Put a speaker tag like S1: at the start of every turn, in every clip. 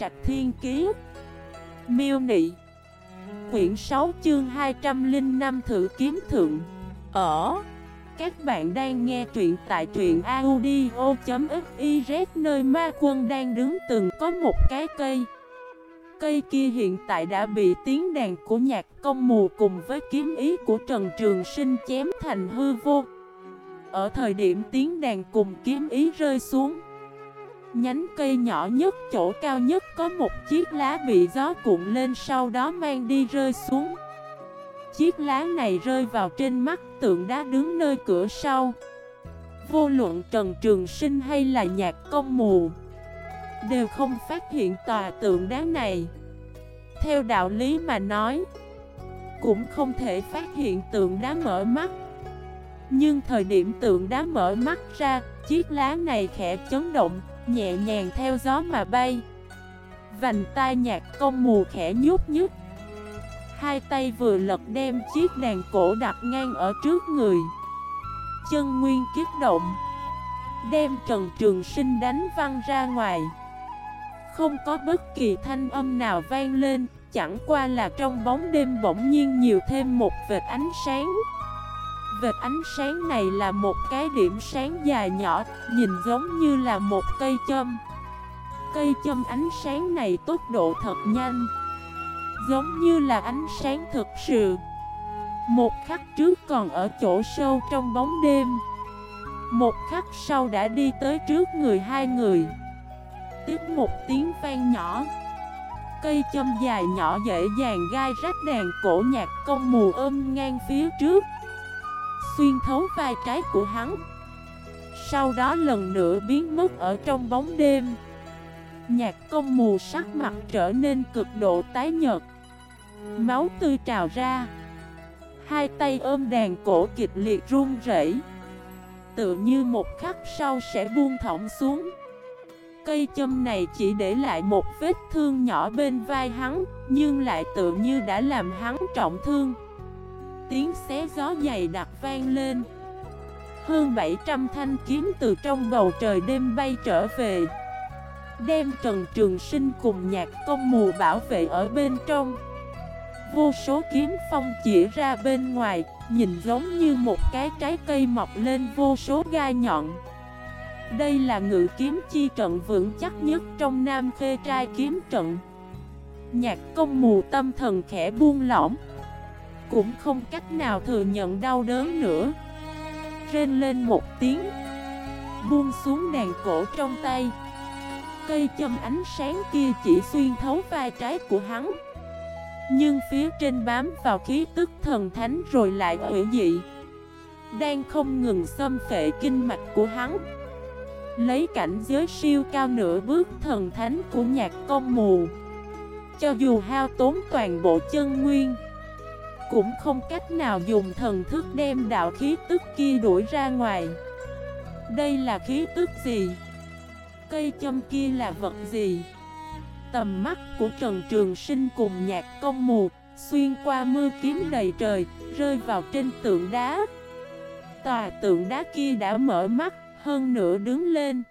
S1: Trạch Thiên Kiế Miêu Nị. Quyển 6 chương 205 Thử Kiếm Thượng. Ở. Các bạn đang nghe truyện tại truyện audio.xyz Nơi ma quân đang đứng từng có một cái cây. Cây kia hiện tại đã bị tiếng đàn của nhạc công mù cùng với kiếm ý của Trần Trường Sinh chém thành hư vô. Ở thời điểm tiếng đàn cùng kiếm ý rơi xuống Nhánh cây nhỏ nhất, chỗ cao nhất có một chiếc lá bị gió cuộn lên sau đó mang đi rơi xuống. Chiếc lá này rơi vào trên mắt tượng đá đứng nơi cửa sau. Vô luận Trần Trường Sinh hay là nhạc công mù, Đều không phát hiện tòa tượng đá này. Theo đạo lý mà nói, Cũng không thể phát hiện tượng đá mở mắt. Nhưng thời điểm tượng đá mở mắt ra, Chiếc lá này khẽ chấn động Nhẹ nhàng theo gió mà bay. Vành tai nhạc công mù khẽ nhút nhút Hai tay vừa lật đem chiếc đàn cổ đặt ngang ở trước người. Chân nguyên kiếp động, Đem Trần Trường Sinh đánh văng ra ngoài. Không có bất kỳ thanh âm nào vang lên, Chẳng qua là trong bóng đêm bỗng nhiên nhiều thêm một vệt ánh sáng. Vệt ánh sáng này là một cái điểm sáng dài nhỏ, nhìn giống như là một cây châm. Cây châm ánh sáng này tốc độ thật nhanh, giống như là ánh sáng thực sự. Một khắc trước còn ở chỗ sâu trong bóng đêm, một khắc sau đã đi tới trước người hai người. Tiếp một tiếng vang nhỏ Cây châm dài nhỏ dễ dàng gai rách đàn cổ nhạc công mù ôm ngang phía trước xuyên thấu vai trái của hắn. Sau đó lần nữa biến mất ở trong bóng đêm. Nhạc công mù sắc mặt trở nên cực độ tái nhợt. Máu tươi trào ra. Hai tay ôm đàn cổ kịch liệt run rẩy. Tự như một khắc sau sẽ buông thõng xuống. Cây châm này chỉ để lại một vết thương nhỏ bên vai hắn, Nhưng lại tự như đã làm hắn trọng thương. Tiếng xé gió dày đặc vang lên. Hơn 700 thanh kiếm từ trong bầu trời đêm bay trở về, Đem Trần Trường Sinh cùng nhạc công mù bảo vệ ở bên trong. Vô số kiếm phong chỉ ra bên ngoài, Nhìn giống như một cái trái cây mọc lên vô số gai nhọn. Đây là ngự kiếm chi trận vững chắc nhất trong Nam Khê Trai kiếm trận. Nhạc công mù tâm thần khẽ buông lỏng cũng không cách nào thừa nhận đau đớn nữa. Rên lên một tiếng. Buông xuống đàn cổ trong tay. Cây châm ánh sáng kia chỉ xuyên thấu vai trái của hắn. Nhưng phía trên bám vào khí tức thần thánh rồi lại hủy dị. Đang không ngừng xâm phệ kinh mạch của hắn. Lấy cảnh giới siêu cao nửa bước thần thánh của nhạc công mù. Cho dù hao tốn toàn bộ chân nguyên cũng không cách nào dùng thần thức đem đạo khí tức kia đuổi ra ngoài Đây là khí tức gì? Cây châm kia là vật gì? Tầm mắt của Trần Trường Sinh cùng nhạc công mù Xuyên qua mưa kiếm đầy trời, Rơi vào trên tượng đá Tòa tượng đá kia đã mở mắt, Hơn nữa đứng lên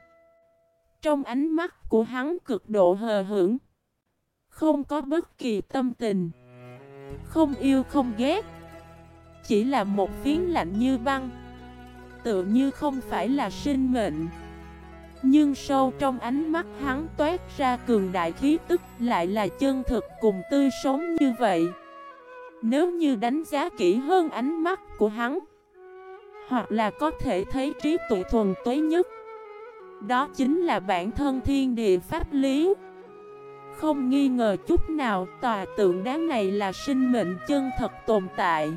S1: Trong ánh mắt của hắn cực độ hờ hững, Không có bất kỳ tâm tình không yêu không ghét. Chỉ là một phiến lạnh như băng Tự như không phải là sinh mệnh. Nhưng sâu trong ánh mắt hắn toát ra cường đại khí tức Lại là chân thực cùng tươi sống như vậy. Nếu như đánh giá kỹ hơn ánh mắt của hắn, Hoặc là có thể thấy trí tuệ thuần tuế nhất, Đó chính là bản thân thiên địa pháp lý không nghi ngờ chút nào, tòa tượng đá này là sinh mệnh chân thật tồn tại.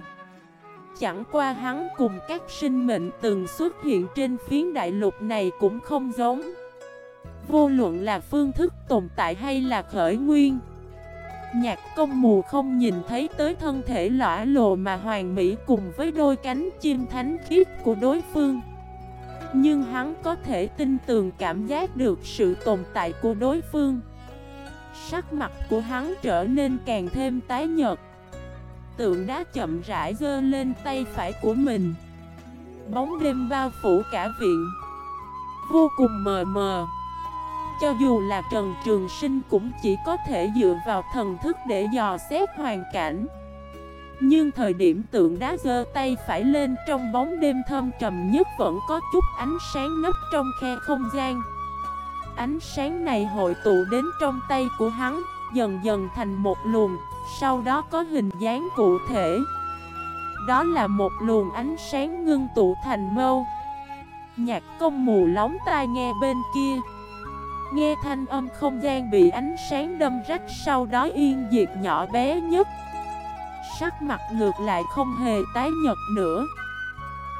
S1: Chẳng qua hắn cùng các sinh mệnh từng xuất hiện trên phiến đại lục này cũng không giống. Vô luận là phương thức tồn tại hay là khởi nguyên, Nhạc công mù không nhìn thấy tới thân thể lõa lồ mà hoàn mỹ cùng với đôi cánh chim thánh khiết của đối phương. Nhưng hắn có thể tin tường cảm giác được sự tồn tại của đối phương. Sắc mặt của hắn trở nên càng thêm tái nhợt. Tượng đá chậm rãi dơ lên tay phải của mình. Bóng đêm bao phủ cả viện. Vô cùng mờ mờ. Cho dù là Trần Trường Sinh cũng chỉ có thể dựa vào thần thức để dò xét hoàn cảnh. Nhưng thời điểm tượng đá giơ tay phải lên trong bóng đêm thâm trầm nhất vẫn có chút ánh sáng nấp trong khe không gian. Ánh sáng này hội tụ đến trong tay của hắn, Dần dần thành một luồng, Sau đó có hình dáng cụ thể. Đó là một luồng ánh sáng ngưng tụ thành mâu. Nhạc công mù lóng tai nghe bên kia. Nghe thanh âm không gian bị ánh sáng đâm rách, Sau đó yên diệt nhỏ bé nhất. Sắc mặt ngược lại không hề tái nhật nữa.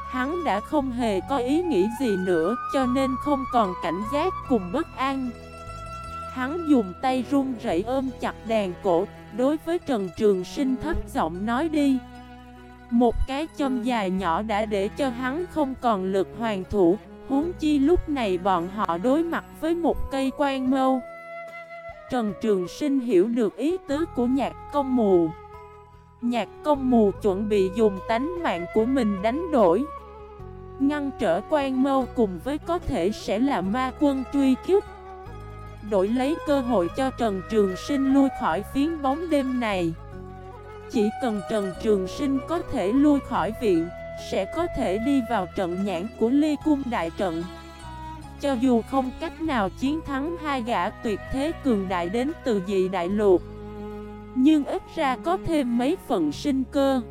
S1: Hắn đã không hề có ý nghĩ gì nữa, Cho nên không còn cảnh giác cùng bất an. Hắn dùng tay run rẩy ôm chặt đàn cổ, Đối với Trần Trường Sinh thấp giọng nói đi. Một cái châm dài nhỏ đã để cho hắn không còn lực hoàn thủ, Huống chi lúc này bọn họ đối mặt với một cây quan mâu. Trần Trường Sinh hiểu được ý tứ của nhạc công mù. Nhạc công mù chuẩn bị dùng tánh mạng của mình đánh đổi. Ngăn trở quan mâu cùng với có thể sẽ là ma quân truy kiếp Đổi lấy cơ hội cho Trần Trường Sinh lui khỏi phiến bóng đêm này. Chỉ cần Trần Trường Sinh có thể lui khỏi viện, Sẽ có thể đi vào trận nhãn của Ly Cung Đại Trận. Cho dù không cách nào chiến thắng hai gã tuyệt thế cường đại đến từ dị đại lục, Nhưng ít ra có thêm mấy phần sinh cơ.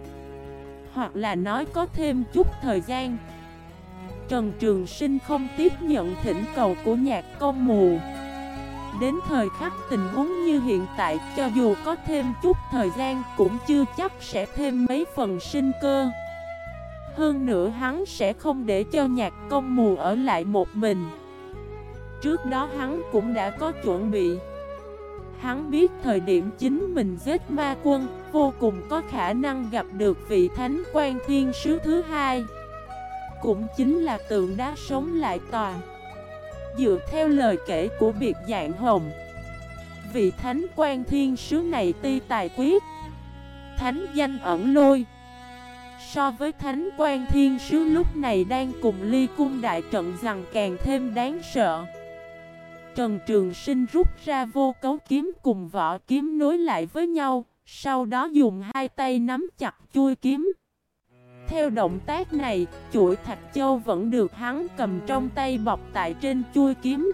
S1: Hoặc là nói có thêm chút thời gian. Trần Trường Sinh không tiếp nhận thỉnh cầu của nhạc công mù. Đến thời khắc tình huống như hiện tại, Cho dù có thêm chút thời gian Cũng chưa chắc sẽ thêm mấy phần sinh cơ. Hơn nữa hắn sẽ không để cho nhạc công mù ở lại một mình. Trước đó hắn cũng đã có chuẩn bị. Hắn biết thời điểm chính mình giết ma quân, Vô cùng có khả năng gặp được vị thánh quan thiên sứ thứ hai. Cũng chính là tượng đá sống lại toàn. Dựa theo lời kể của biệt dạng hồng, Vị thánh quan thiên sứ này ti tài quyết Thánh danh ẩn lôi. So với thánh quan thiên sứ lúc này đang cùng ly cung đại trận rằng càng thêm đáng sợ. Trần Trường Sinh rút ra vô cấu kiếm cùng vỏ kiếm nối lại với nhau, Sau đó dùng hai tay nắm chặt chui kiếm theo động tác này, chuỗi thạch châu vẫn được hắn cầm trong tay bọc tại trên chui kiếm.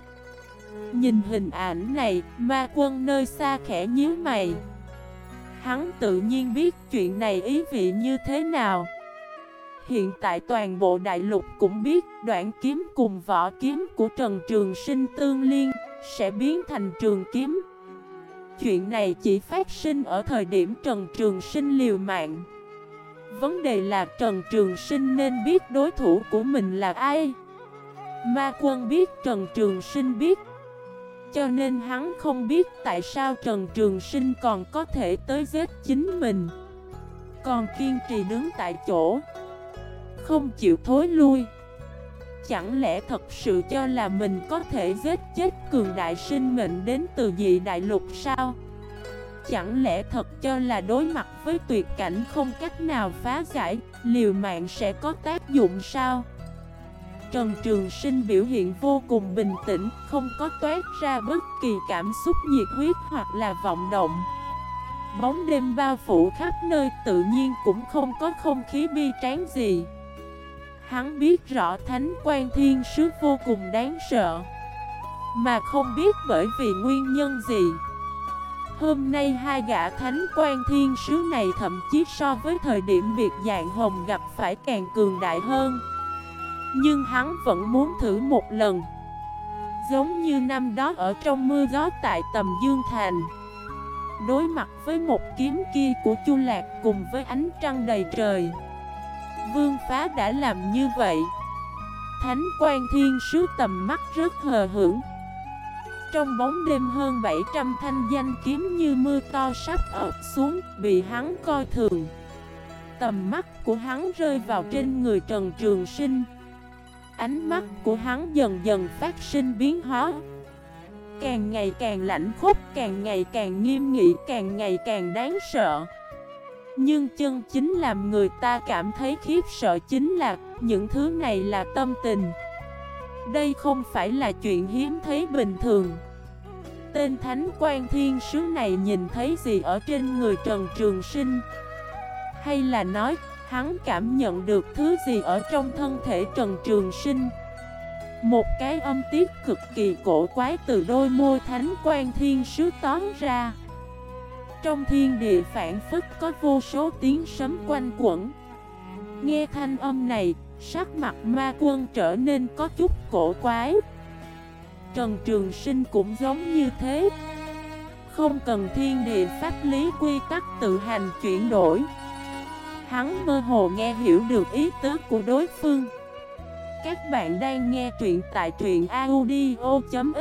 S1: Nhìn hình ảnh này, ma quân nơi xa khẽ nhíu mày. Hắn tự nhiên biết chuyện này ý vị như thế nào. Hiện tại toàn bộ đại lục cũng biết đoạn kiếm cùng vỏ kiếm của Trần Trường Sinh tương liên sẽ biến thành trường kiếm. Chuyện này chỉ phát sinh ở thời điểm Trần Trường Sinh liều mạng. Vấn đề là Trần Trường Sinh nên biết đối thủ của mình là ai. Ma quân biết, Trần Trường Sinh biết. Cho nên hắn không biết tại sao Trần Trường Sinh còn có thể tới giết chính mình. Còn kiên trì đứng tại chỗ. Không chịu thối lui. Chẳng lẽ thật sự cho là mình có thể giết chết cường đại sinh mệnh đến từ dị đại lục sao? Chẳng lẽ thật cho là đối mặt với tuyệt cảnh không cách nào phá giải, liều mạng sẽ có tác dụng sao? Trần Trường Sinh biểu hiện vô cùng bình tĩnh, không có toát ra bất kỳ cảm xúc nhiệt huyết hoặc là vọng động. Bóng đêm bao phủ khắp nơi tự nhiên cũng không có không khí bi tráng gì. Hắn biết rõ Thánh quan Thiên Sứ vô cùng đáng sợ, mà không biết bởi vì nguyên nhân gì. Hôm nay hai gã thánh quan thiên sứ này thậm chí so với thời điểm biệt dạng hồng gặp phải càng cường đại hơn. Nhưng hắn vẫn muốn thử một lần. Giống như năm đó ở trong mưa gió tại tầm Dương Thành. Đối mặt với một kiếm kia của Chu Lạc cùng với ánh trăng đầy trời. Vương Phá đã làm như vậy. Thánh quan thiên sứ tầm mắt rất hờ hững trong bóng đêm hơn 700 thanh danh kiếm như mưa to sắp ập xuống, bị hắn coi thường. Tầm mắt của hắn rơi vào trên người Trần Trường Sinh. Ánh mắt của hắn dần dần phát sinh biến hóa. Càng ngày càng lạnh khốc, càng ngày càng nghiêm nghị, càng ngày càng đáng sợ. Nhưng chân chính làm người ta cảm thấy khiếp sợ chính là những thứ này là tâm tình. Đây không phải là chuyện hiếm thấy bình thường. Tên Thánh quan Thiên Sứ này nhìn thấy gì ở trên người Trần Trường Sinh? Hay là nói hắn cảm nhận được thứ gì ở trong thân thể Trần Trường Sinh? Một cái âm tiết cực kỳ cổ quái từ đôi môi Thánh quan Thiên Sứ tóm ra. Trong thiên địa phản phức có vô số tiếng sấm quanh quẩn. Nghe thanh âm này, sắc mặt ma quân trở nên có chút cổ quái. Trần Trường Sinh cũng giống như thế. Không cần thiên địa pháp lý quy tắc tự hành chuyển đổi. Hắn mơ hồ nghe hiểu được ý tứ của đối phương. Các bạn đang nghe truyện tại truyện audio.fif